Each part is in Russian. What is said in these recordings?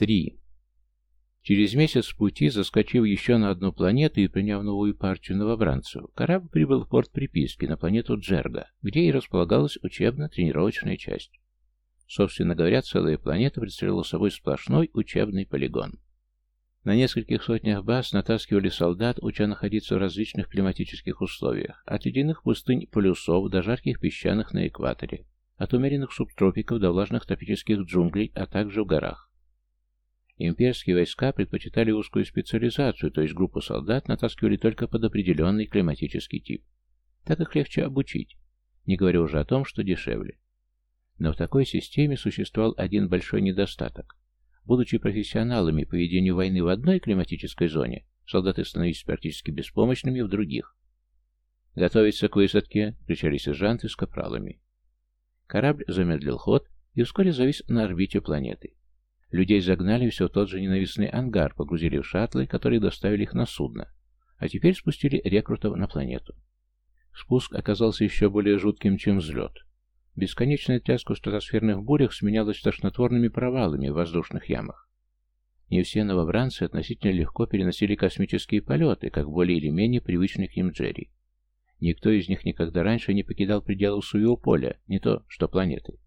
3. Через месяц пути, заскочив еще на одну планету и приняв новую партию новобранцев, корабль прибыл в порт приписки на планету Джерга, где и располагалась учебно-тренировочная часть. Собственно говоря, целая планета представляла собой сплошной учебный полигон. На нескольких сотнях баз натаскивали солдат, уча находиться в различных климатических условиях, от ледяных пустынь полюсов до жарких песчаных на экваторе, от умеренных субтропиков до влажных тропических джунглей, а также в горах. Имперские войска предпочитали узкую специализацию, то есть группу солдат натаскивали только под определенный климатический тип. Так их легче обучить, не говоря уже о том, что дешевле. Но в такой системе существовал один большой недостаток. Будучи профессионалами по ведению войны в одной климатической зоне, солдаты становились практически беспомощными в других. «Готовиться к высадке!» — кричали сержанты с капралами. Корабль замедлил ход и вскоре завис на орбите планеты. Людей загнали все в тот же ненавистный ангар, погрузили в шаттлы, которые доставили их на судно, а теперь спустили рекрутов на планету. Спуск оказался еще более жутким, чем взлет. Бесконечная тряска в стратосферных бурях сменялась тошнотворными провалами в воздушных ямах. Не все новобранцы относительно легко переносили космические полеты, как более или менее привычный к ним Джерри. Никто из них никогда раньше не покидал пределы своего поля, не то что планеты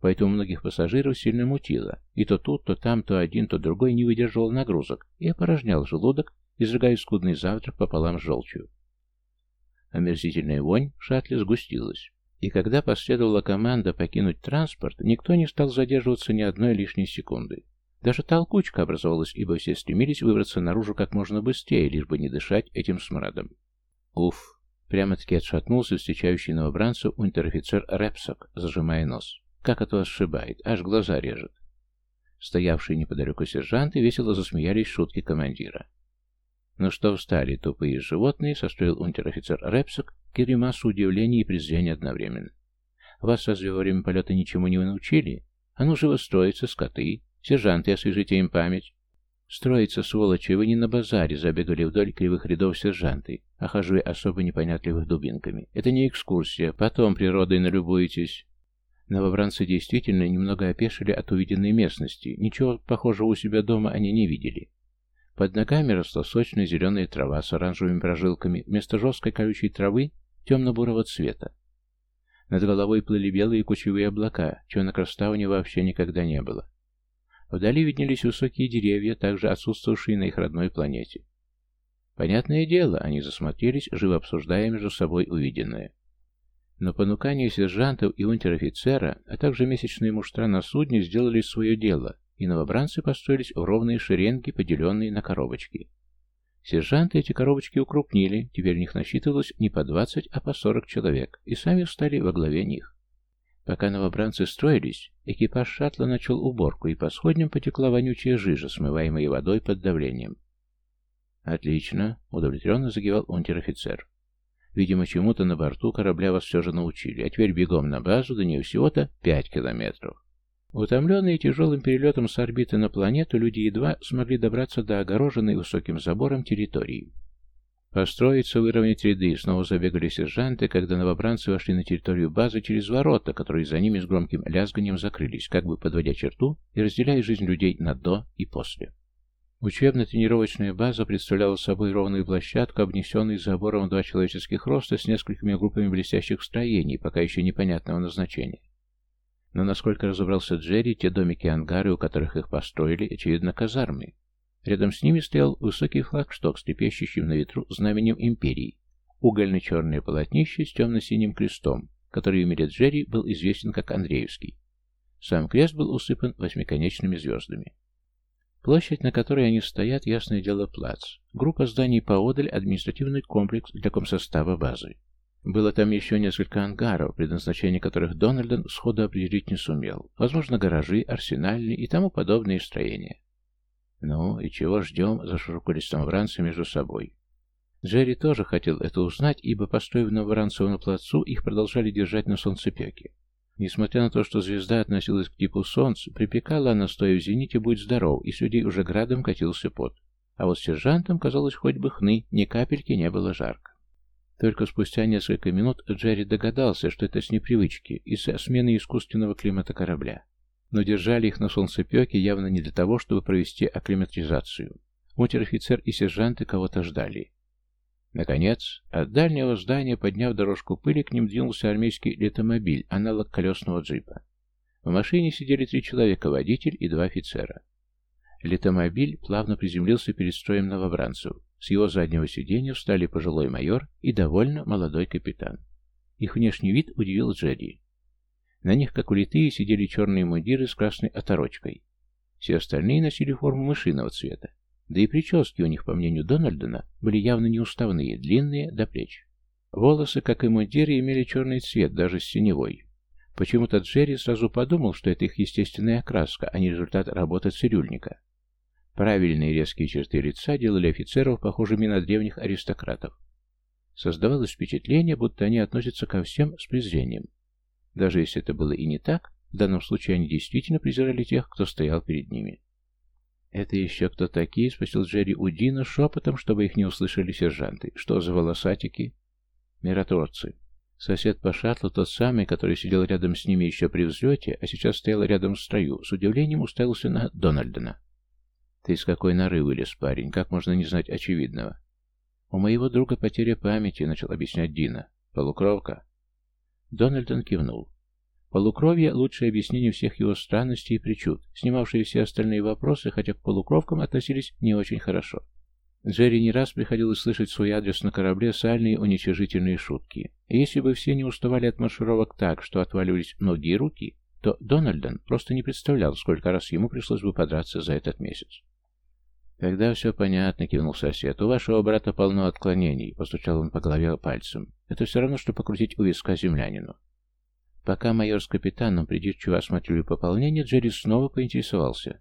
поэтому многих пассажиров сильно мутило, и то тут, то там, то один, то другой не выдерживал нагрузок и опорожнял желудок, изрыгая скудный завтрак пополам с желчью. Омерзительная вонь в шаттле сгустилась, и когда последовала команда покинуть транспорт, никто не стал задерживаться ни одной лишней секунды. Даже толкучка образовалась, ибо все стремились выбраться наружу как можно быстрее, лишь бы не дышать этим смрадом. Уф! Прямо-таки отшатнулся встречающий новобранцев унтер-офицер Репсок, зажимая нос. Как от вас сшибает, аж глаза режет. Стоявшие неподалеку сержанты весело засмеялись шутки командира. «Ну что встали, тупые животные?» — состроил унтер-офицер Репсок, Киримасу удивление и презрение одновременно. «Вас разве во время полета ничему не научили? А ну живо строиться, скоты! Сержанты, освежите им память!» «Строиться, сволочи, вы не на базаре!» — забегали вдоль кривых рядов сержанты, охаживая особо непонятливых дубинками. «Это не экскурсия, потом природой налюбуетесь!» Новобранцы действительно немного опешили от увиденной местности. Ничего похожего у себя дома они не видели. Под ногами росла сочная зеленая трава с оранжевыми прожилками, вместо жесткой колючей травы темно-бурого цвета. Над головой плыли белые кучевые облака, чего на Краставане вообще никогда не было. Вдали виднелись высокие деревья, также отсутствовавшие на их родной планете. Понятное дело, они засмотрелись, живо обсуждая между собой увиденное. Но понукание сержантов и унтер-офицера, а также месячные муштра на судне сделали свое дело, и новобранцы построились в ровные шеренги, поделенные на коробочки. Сержанты эти коробочки укрупнили, теперь в них насчитывалось не по 20, а по 40 человек, и сами встали во главе них. Пока новобранцы строились, экипаж шаттла начал уборку, и по сходням потекла вонючая жижа, смываемая водой под давлением. «Отлично», — удовлетворенно загивал унтер-офицер. Видимо, чему-то на борту корабля вас все же научили, а теперь бегом на базу, до нее всего-то пять километров. Утомленные тяжелым перелетом с орбиты на планету, люди едва смогли добраться до огороженной высоким забором территории. Построиться, выровнять ряды, снова забегали сержанты, когда новобранцы вошли на территорию базы через ворота, которые за ними с громким лязганием закрылись, как бы подводя черту и разделяя жизнь людей на «до» и «после». Учебно-тренировочная база представляла собой ровную площадку, обнесенную забором два человеческих роста с несколькими группами блестящих строений, пока еще непонятного назначения. Но, насколько разобрался Джерри, те домики-ангары, у которых их построили, очевидно, казармы. Рядом с ними стоял высокий флагшток с трепещущим на ветру знаменем империи, угольно-черное полотнище с темно-синим крестом, который в мире Джерри был известен как Андреевский. Сам крест был усыпан восьмиконечными звездами. Площадь, на которой они стоят, ясное дело, плац. Группа зданий поодаль, административный комплекс для комсостава базы. Было там еще несколько ангаров, предназначение которых Дональден сходу определить не сумел. Возможно, гаражи, арсенальные и тому подобные строения. Ну, и чего ждем, зашуркались новобранцы между собой. Джерри тоже хотел это узнать, ибо, построив новобранцев на плацу, их продолжали держать на солнцепеке. Несмотря на то, что звезда относилась к типу Солнца, припекала она, стоя в зените, будь здоров, и с людей уже градом катился пот. А вот сержантом, казалось, хоть бы хны, ни капельки не было жарко. Только спустя несколько минут Джерри догадался, что это с непривычки, из-за смены искусственного климата корабля. но держали их на солнцепеке явно не для того, чтобы провести акклиматизацию. Унтер-офицер и сержанты кого-то ждали. Наконец, от дальнего здания, подняв дорожку пыли, к ним двинулся армейский летомобиль, аналог колесного джипа. В машине сидели три человека, водитель и два офицера. Летомобиль плавно приземлился перед строем новобранцев. С его заднего сиденья встали пожилой майор и довольно молодой капитан. Их внешний вид удивил Джерри. На них, как улитые, сидели черные мундиры с красной оторочкой. Все остальные носили форму мышиного цвета. Да и прически у них, по мнению Дональдона, были явно неуставные, длинные до плеч. Волосы, как и мундиры, имели черный цвет, даже с синевой. Почему-то Джерри сразу подумал, что это их естественная окраска, а не результат работы цирюльника. Правильные резкие черты лица делали офицеров похожими на древних аристократов. Создавалось впечатление, будто они относятся ко всем с презрением. Даже если это было и не так, в данном случае они действительно презирали тех, кто стоял перед ними. «Это еще кто такие?» — спросил Джерри у Дина шепотом, чтобы их не услышали сержанты. «Что за волосатики?» «Миротворцы». Сосед по шаттлу, тот самый, который сидел рядом с ними еще при взлете, а сейчас стоял рядом в строю, с удивлением уставился на Дональдона. «Ты из какой норы вылез, парень? Как можно не знать очевидного?» «У моего друга потеря памяти», — начал объяснять Дина. «Полукровка?» Дональдон кивнул. Полукровье – лучшее объяснение всех его странностей и причуд, снимавшие все остальные вопросы, хотя к полукровкам относились не очень хорошо. Джерри не раз приходилось слышать свой адрес на корабле сальные уничижительные шутки. И если бы все не уставали от маршировок так, что отваливались ноги и руки, то Дональдон просто не представлял, сколько раз ему пришлось бы подраться за этот месяц. «Когда все понятно», — кивнул сосед, — «у вашего брата полно отклонений», — постучал он по голове пальцем. «Это все равно, что покрутить у виска землянину». Пока майор с капитаном придирчиво осматривали пополнение, Джерри снова поинтересовался.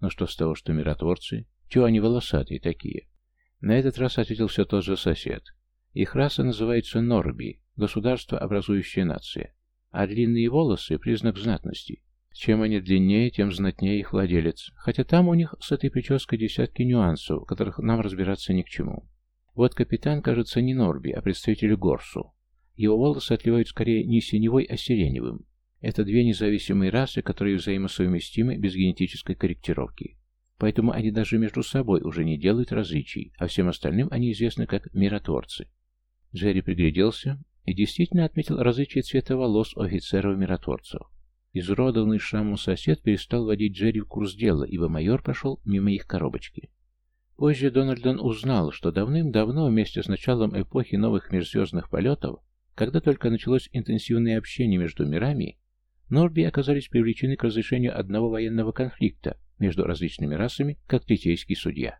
«Ну что с того, что миротворцы? Чего они волосатые такие?» На этот раз ответил все тот же сосед. Их раса называется Норби, государство, образующее нация. А длинные волосы – признак знатности. Чем они длиннее, тем знатнее их владелец. Хотя там у них с этой прической десятки нюансов, которых нам разбираться ни к чему. Вот капитан, кажется, не Норби, а представитель Горсу. Его волосы отливают скорее не синевой, а сиреневым. Это две независимые расы, которые взаимосовместимы без генетической корректировки. Поэтому они даже между собой уже не делают различий, а всем остальным они известны как миротворцы. Джерри пригляделся и действительно отметил различие цвета волос у офицеров-миротворцев. Изуродованный шрамом сосед перестал водить Джерри в курс дела, ибо майор прошел мимо их коробочки. Позже Дональдон узнал, что давным-давно, вместе с началом эпохи новых межзвездных полетов, когда только началось интенсивное общение между мирами, Норби оказались привлечены к разрешению одного военного конфликта между различными расами, как третейский судья.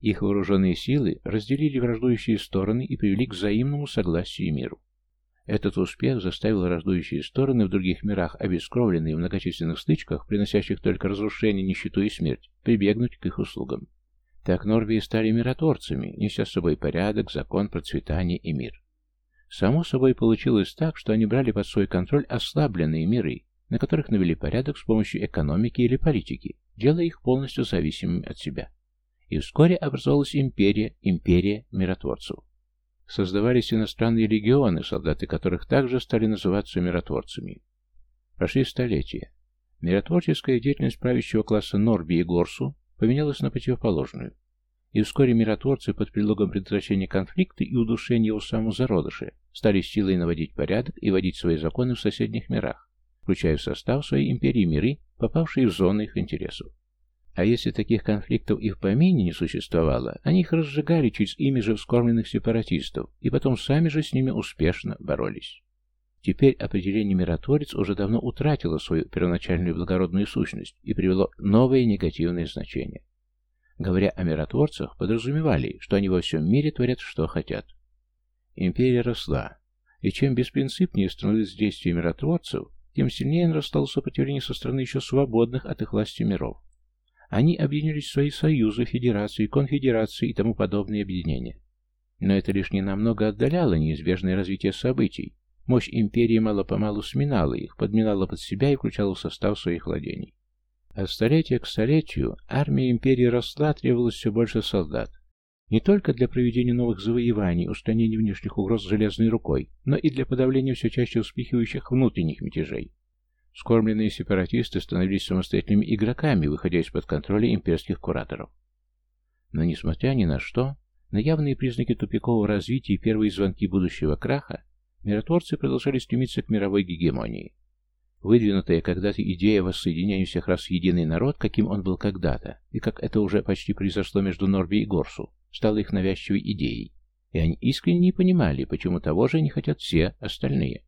Их вооруженные силы разделили враждующие стороны и привели к взаимному согласию и миру. Этот успех заставил враждующие стороны в других мирах, обескровленные в многочисленных стычках, приносящих только разрушение, нищету и смерть, прибегнуть к их услугам. Так Норвии стали миротворцами, неся с собой порядок, закон, процветание и мир. Само собой получилось так, что они брали под свой контроль ослабленные миры, на которых навели порядок с помощью экономики или политики, делая их полностью зависимыми от себя. И вскоре образовалась империя, империя миротворцев. Создавались иностранные легионы, солдаты которых также стали называться миротворцами. Прошли столетия. Миротворческая деятельность правящего класса Норби и Горсу поменялась на противоположную и вскоре миротворцы под предлогом предотвращения конфликта и удушения его самого зародыша стали силой наводить порядок и вводить свои законы в соседних мирах, включая в состав своей империи миры, попавшие в зоны их интересов. А если таких конфликтов и в помине не существовало, они их разжигали через ими же вскормленных сепаратистов, и потом сами же с ними успешно боролись. Теперь определение «миротворец» уже давно утратило свою первоначальную благородную сущность и привело новое негативное значение. Говоря о миротворцах, подразумевали, что они во всем мире творят, что хотят. Империя росла, и чем беспринципнее становились действия миротворцев, тем сильнее нарастало сопротивление со стороны еще свободных от их власти миров. Они объединились в свои союзы, федерации, конфедерации и тому подобные объединения. Но это лишь ненамного отдаляло неизбежное развитие событий. Мощь империи мало-помалу сминала их, подминала под себя и включала в состав своих владений. От столетия к столетию армия империи росла, требовалось все больше солдат. Не только для проведения новых завоеваний, устранения внешних угроз железной рукой, но и для подавления все чаще вспихивающих внутренних мятежей. Скормленные сепаратисты становились самостоятельными игроками, выходя из-под контроля имперских кураторов. Но, несмотря ни на что, на явные признаки тупикового развития и первые звонки будущего краха, миротворцы продолжали стремиться к мировой гегемонии. Выдвинутая когда-то идея воссоединения всех рас в единый народ, каким он был когда-то, и как это уже почти произошло между Норби и Горсу, стала их навязчивой идеей. И они искренне не понимали, почему того же не хотят все остальные.